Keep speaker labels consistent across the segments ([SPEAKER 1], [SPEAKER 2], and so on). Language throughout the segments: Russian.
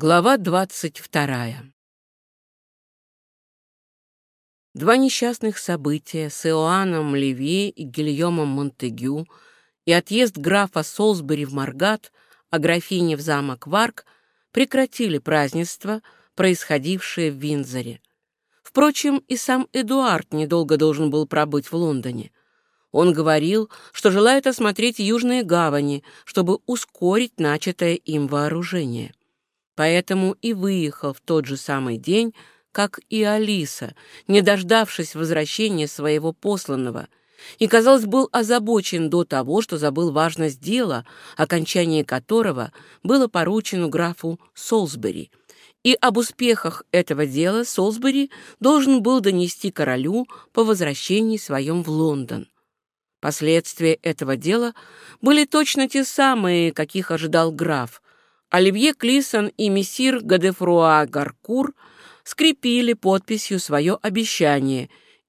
[SPEAKER 1] Глава двадцать вторая. Два несчастных события с Иоанном Леви и Гильомом Монтегю и отъезд графа Солсбери в Маргат, а графине в замок Варк прекратили празднество, происходившее в Винзоре. Впрочем, и сам Эдуард недолго должен был пробыть в Лондоне. Он говорил, что желает осмотреть южные гавани, чтобы ускорить начатое им вооружение поэтому и выехал в тот же самый день, как и Алиса, не дождавшись возвращения своего посланного, и, казалось, был озабочен до того, что забыл важность дела, окончание которого было поручено графу Солсбери. И об успехах этого дела Солсбери должен был донести королю по возвращении своем в Лондон. Последствия этого дела были точно те самые, каких ожидал граф, Оливье Клисон и мессир Гадефруа Гаркур скрепили подписью свое обещание,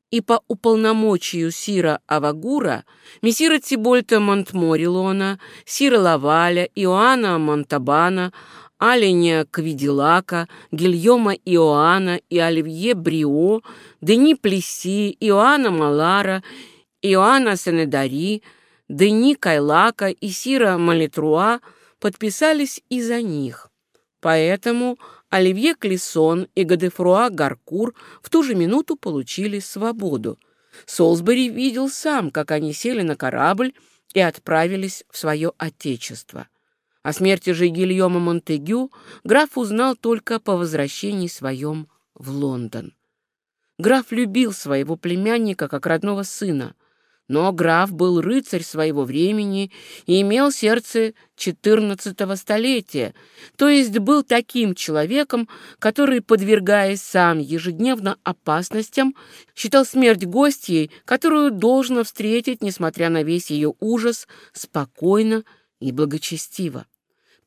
[SPEAKER 1] и по уполномочию Сира Авагура, мессира Тибольта Монтморилона, Сира Лаваля, Иоанна Монтабана, Аленя Квидилака, Гильома Иоанна и Оливье Брио, Дени Плеси, Иоанна Малара, Иоанна Сенедари, Дени Кайлака и Сира Малитруа – подписались и за них. Поэтому Оливье Клисон и Гадефруа Гаркур в ту же минуту получили свободу. Солсбери видел сам, как они сели на корабль и отправились в свое отечество. О смерти же Гильома Монтегю граф узнал только по возвращении своем в Лондон. Граф любил своего племянника как родного сына, но граф был рыцарь своего времени и имел сердце XIV столетия, то есть был таким человеком, который, подвергаясь сам ежедневно опасностям, считал смерть гостьей, которую должно встретить, несмотря на весь ее ужас, спокойно и благочестиво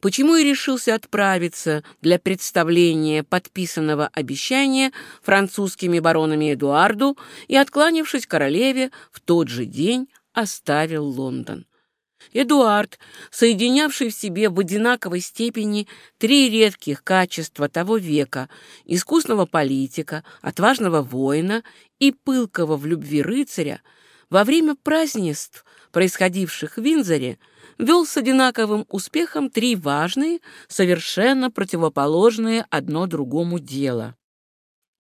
[SPEAKER 1] почему и решился отправиться для представления подписанного обещания французскими баронами Эдуарду и, откланившись королеве, в тот же день оставил Лондон. Эдуард, соединявший в себе в одинаковой степени три редких качества того века — искусного политика, отважного воина и пылкого в любви рыцаря, во время празднеств, происходивших в Винзоре, вел с одинаковым успехом три важные, совершенно противоположные одно другому дела.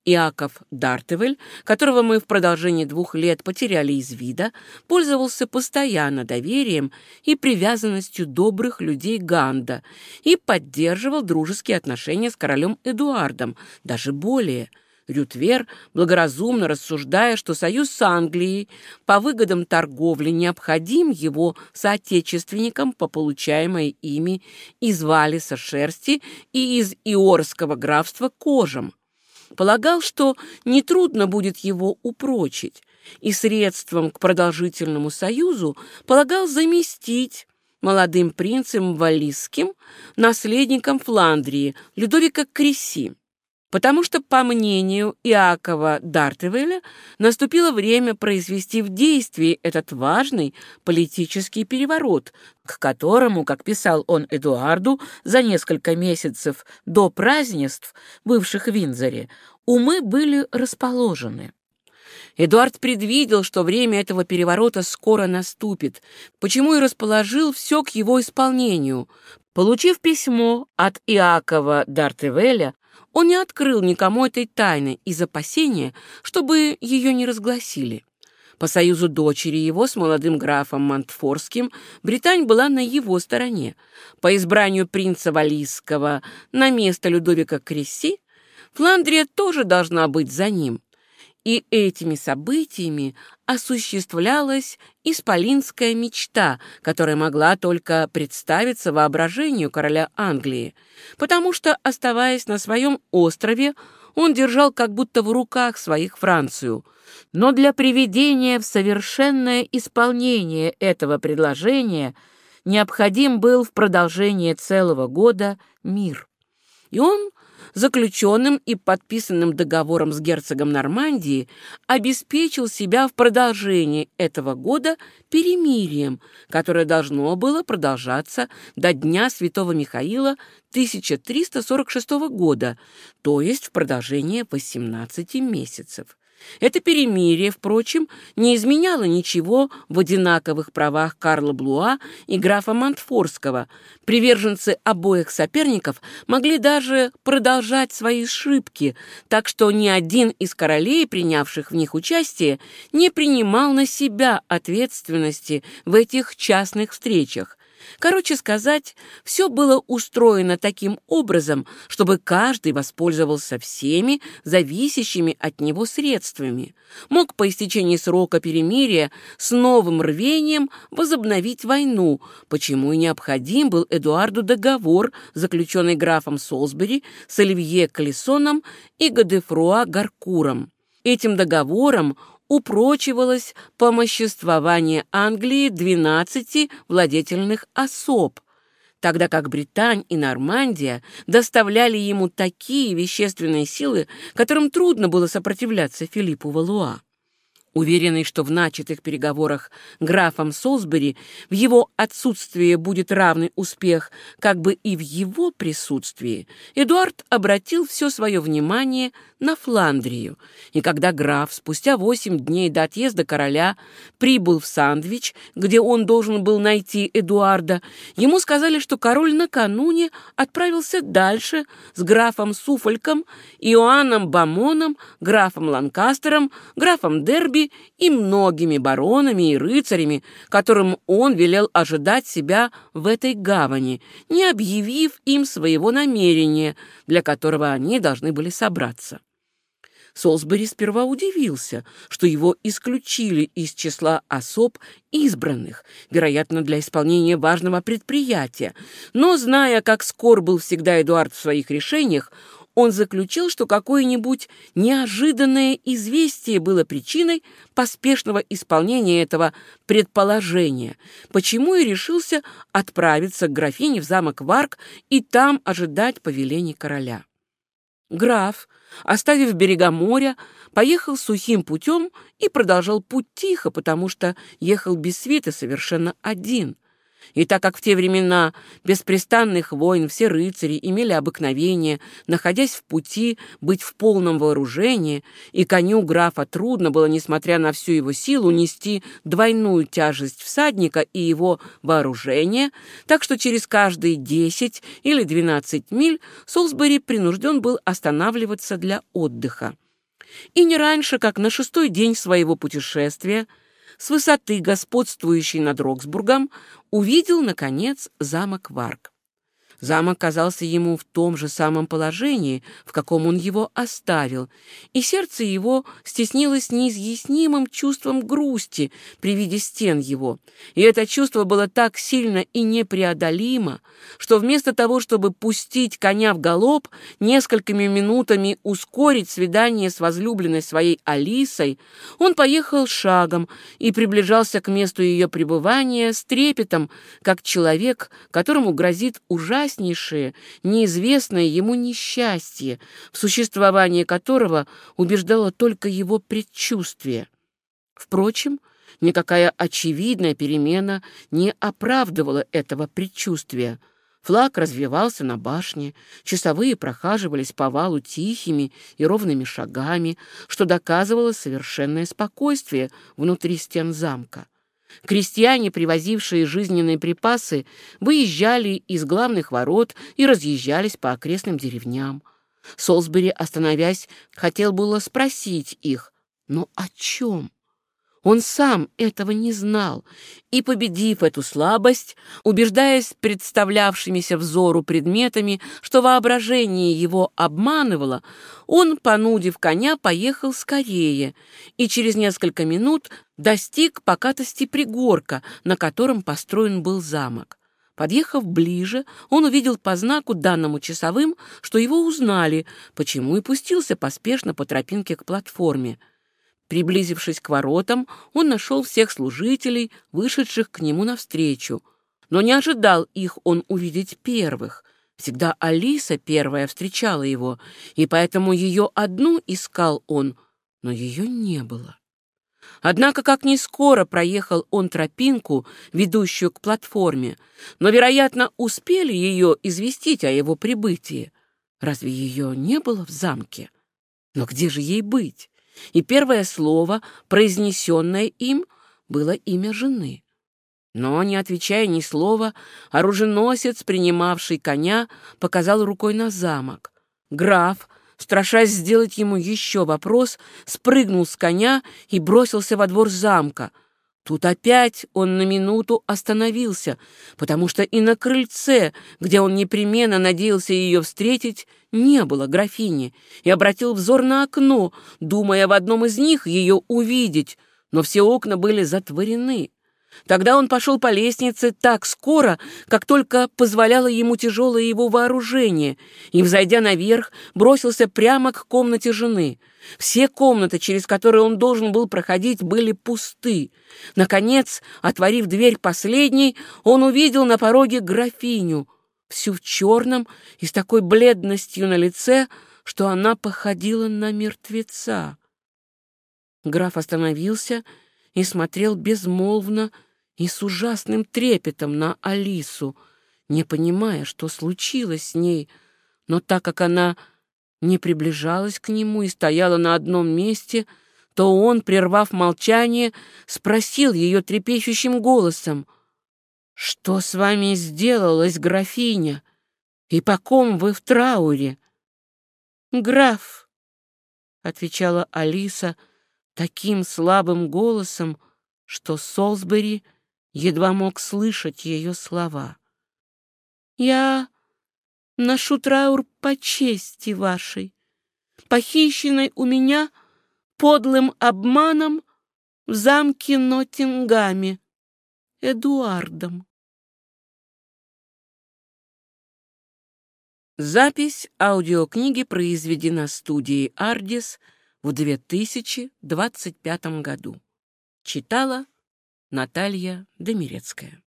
[SPEAKER 1] Иаков Дартевель, которого мы в продолжении двух лет потеряли из вида, пользовался постоянно доверием и привязанностью добрых людей Ганда и поддерживал дружеские отношения с королем Эдуардом, даже более – Рютвер, благоразумно рассуждая, что союз с Англией по выгодам торговли необходим его соотечественникам по получаемой ими из Валиса шерсти и из Иорского графства кожам. Полагал, что нетрудно будет его упрочить, и средством к продолжительному союзу полагал заместить молодым принцем Валлийским, наследником Фландрии, Людовика Креси потому что, по мнению Иакова Дартевеля, наступило время произвести в действии этот важный политический переворот, к которому, как писал он Эдуарду за несколько месяцев до празднеств, бывших в Винзоре, умы были расположены. Эдуард предвидел, что время этого переворота скоро наступит, почему и расположил все к его исполнению. Получив письмо от Иакова Дартевеля, он не открыл никому этой тайны из опасения, чтобы ее не разгласили. По союзу дочери его с молодым графом Монтфорским Британь была на его стороне. По избранию принца Валийского на место Людовика Кресси Фландрия тоже должна быть за ним. И этими событиями осуществлялась исполинская мечта, которая могла только представиться воображению короля Англии, потому что, оставаясь на своем острове, он держал как будто в руках своих Францию. Но для приведения в совершенное исполнение этого предложения необходим был в продолжение целого года мир. И он заключенным и подписанным договором с герцогом Нормандии, обеспечил себя в продолжении этого года перемирием, которое должно было продолжаться до Дня Святого Михаила 1346 года, то есть в продолжение 18 месяцев. Это перемирие, впрочем, не изменяло ничего в одинаковых правах Карла Блуа и графа Монтфорского. Приверженцы обоих соперников могли даже продолжать свои ошибки, так что ни один из королей, принявших в них участие, не принимал на себя ответственности в этих частных встречах. Короче сказать, все было устроено таким образом, чтобы каждый воспользовался всеми зависящими от него средствами, мог по истечении срока перемирия с новым рвением возобновить войну, почему и необходим был Эдуарду договор, заключенный графом Солсбери с Оливье Колесоном и Годефруа Гаркуром. Этим договором упрочивалось помоществование Англии 12 владетельных особ, тогда как Британь и Нормандия доставляли ему такие вещественные силы, которым трудно было сопротивляться Филиппу Валуа. Уверенный, что в начатых переговорах графом Солсбери в его отсутствии будет равный успех, как бы и в его присутствии, Эдуард обратил все свое внимание на Фландрию, и когда граф спустя восемь дней до отъезда короля прибыл в Сандвич, где он должен был найти Эдуарда, ему сказали, что король накануне отправился дальше с графом Суфольком, Иоанном Бамоном, графом Ланкастером, графом Дерби и многими баронами и рыцарями, которым он велел ожидать себя в этой гавани, не объявив им своего намерения, для которого они должны были собраться. Солсбери сперва удивился, что его исключили из числа особ избранных, вероятно, для исполнения важного предприятия, но, зная, как скор был всегда Эдуард в своих решениях, он заключил, что какое-нибудь неожиданное известие было причиной поспешного исполнения этого предположения, почему и решился отправиться к графине в замок Варк и там ожидать повелений короля. Граф, оставив берега моря, поехал сухим путем и продолжал путь тихо, потому что ехал без свита совершенно один. И так как в те времена беспрестанных войн все рыцари имели обыкновение, находясь в пути, быть в полном вооружении, и коню графа трудно было, несмотря на всю его силу, нести двойную тяжесть всадника и его вооружение, так что через каждые десять или двенадцать миль Солсбери принужден был останавливаться для отдыха. И не раньше, как на шестой день своего путешествия – с высоты, господствующей над Роксбургом, увидел, наконец, замок Варк. Замок казался ему в том же самом положении, в каком он его оставил, и сердце его стеснилось неизъяснимым чувством грусти при виде стен его. И это чувство было так сильно и непреодолимо, что вместо того, чтобы пустить коня в галоп, несколькими минутами ускорить свидание с возлюбленной своей Алисой, он поехал шагом и приближался к месту ее пребывания с трепетом, как человек, которому грозит ужаснейшее ужаснейшее, неизвестное ему несчастье, в существовании которого убеждало только его предчувствие. Впрочем, никакая очевидная перемена не оправдывала этого предчувствия. Флаг развивался на башне, часовые прохаживались по валу тихими и ровными шагами, что доказывало совершенное спокойствие внутри стен замка. Крестьяне, привозившие жизненные припасы, выезжали из главных ворот и разъезжались по окрестным деревням. Солсбери, остановясь, хотел было спросить их, но о чем? Он сам этого не знал, и, победив эту слабость, убеждаясь представлявшимися взору предметами, что воображение его обманывало, он, понудив коня, поехал скорее и через несколько минут достиг покатости пригорка, на котором построен был замок. Подъехав ближе, он увидел по знаку, данному часовым, что его узнали, почему и пустился поспешно по тропинке к платформе — Приблизившись к воротам, он нашел всех служителей, вышедших к нему навстречу. Но не ожидал их он увидеть первых. Всегда Алиса первая встречала его, и поэтому ее одну искал он, но ее не было. Однако, как ни скоро проехал он тропинку, ведущую к платформе, но, вероятно, успели ее известить о его прибытии. Разве ее не было в замке? Но где же ей быть? И первое слово, произнесенное им, было имя жены. Но, не отвечая ни слова, оруженосец, принимавший коня, показал рукой на замок. Граф, страшась сделать ему еще вопрос, спрыгнул с коня и бросился во двор замка. Тут опять он на минуту остановился, потому что и на крыльце, где он непременно надеялся ее встретить, не было графини, и обратил взор на окно, думая в одном из них ее увидеть, но все окна были затворены. Тогда он пошел по лестнице так скоро, как только позволяло ему тяжелое его вооружение, и, взойдя наверх, бросился прямо к комнате жены. Все комнаты, через которые он должен был проходить, были пусты. Наконец, отворив дверь последней, он увидел на пороге графиню, всю в черном и с такой бледностью на лице, что она походила на мертвеца. Граф остановился и смотрел безмолвно и с ужасным трепетом на Алису, не понимая, что случилось с ней, но так как она не приближалась к нему и стояла на одном месте, то он, прервав молчание, спросил ее трепещущим голосом, «Что с вами сделалось, графиня? И по ком вы в трауре?» «Граф», — отвечала Алиса, — таким слабым голосом, что Солсбери едва мог слышать ее слова. «Я ношу траур по чести вашей, похищенной у меня подлым обманом в замке Ноттингаме Эдуардом». Запись аудиокниги произведена студией «Ардис» в 2025 году. Читала Наталья Домирецкая.